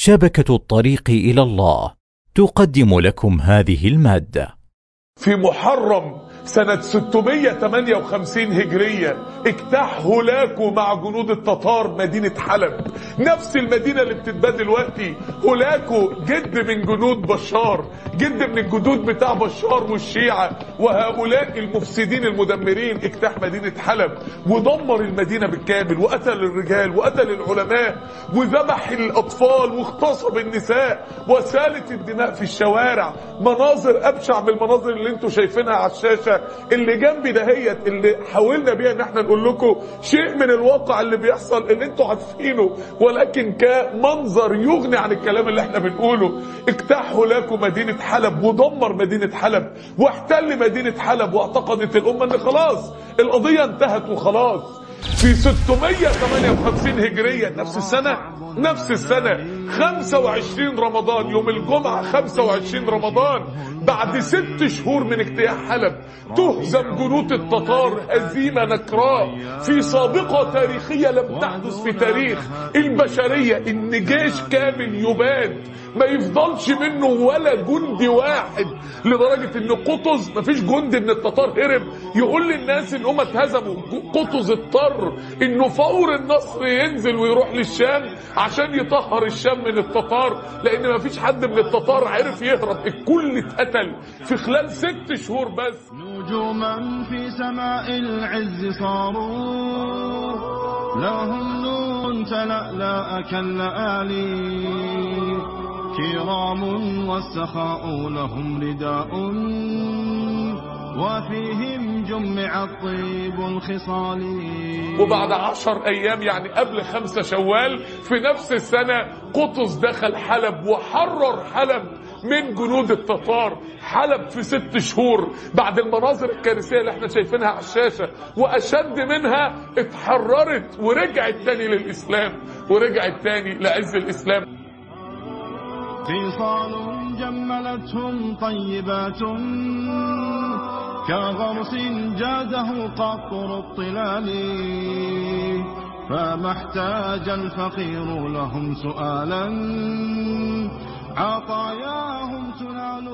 شبكة الطريق إلى الله تقدم لكم هذه المادة. في محرم سنة 658 هجرية اجتاح هولاكو مع جنود التتار مدينة حلب. نفس المدينة اللي بتتباد دلوقتي هولاكو جد من جنود بشار جد من الجدود بتاع بشار والشيعة. وهؤلاء المفسدين المدمرين اجتاح مدينة حلب. ودمر المدينة بالكامل وقتل الرجال وقتل العلماء وذبح الأطفال واغتصب النساء وسالت الدماء في الشوارع. مناظر أبشع من المناظر اللي أنتوا شايفينها على الشاشة. اللي جنبي دهيت اللي حاولنا بيها إن إحنا نقول لكم شيء من الواقع اللي بيحصل اللي إنتوا عارفينه ولكن كمنظر يغني عن الكلام اللي إحنا بنقوله. اجتاح هولاكو مدينة حلب ودمر مدينة حلب واحتل مدينة حلب واعتقدت الأمة إن خلاص القضية انتهت وخلاص. في 658 هجرية نفس السنة نفس السنة. 25 رمضان يوم الجمعة 25 رمضان. بعد ست شهور من اجتياح حلب تهزم جنود التتار هزيمة نكراء. في سابقة تاريخية لم تحدث في تاريخ البشرية إن جيش كامل يباد. ما يفضلش منه ولا جندي واحد لدرجة إن قطز مفيش جندي من التتار هرب. يقول للناس إن هم اتهزموا. قطز اضطر إنه فور النصر ينزل ويروح للشام عشان يطهر الشام من التتار لأن مفيش حد من التتار عرف يهرب. الكل اتقتل في خلال ست شهور بس. نجوما في سماء العز صاروا. لهم نور تلألأ كاللآلي كرام والسخاء لهم رداء. وفيهم جمع الطيب الخصال. وبعد عشر أيام يعني قبل خمسة شوال في نفس السنة قطز دخل حلب وحرر حلب من جنود التتار. حلب في ست شهور بعد المناظر الكارثية اللي إحنا شايفينها على الشاشة وأشد منها اتحررت ورجعت تاني للإسلام ورجعت تاني لعز الإسلام. خصال جملتهم طيبات. كغرس جاده قطر الطلال. فما احتاج الفقير لهم سؤالا. عطاياهم تنال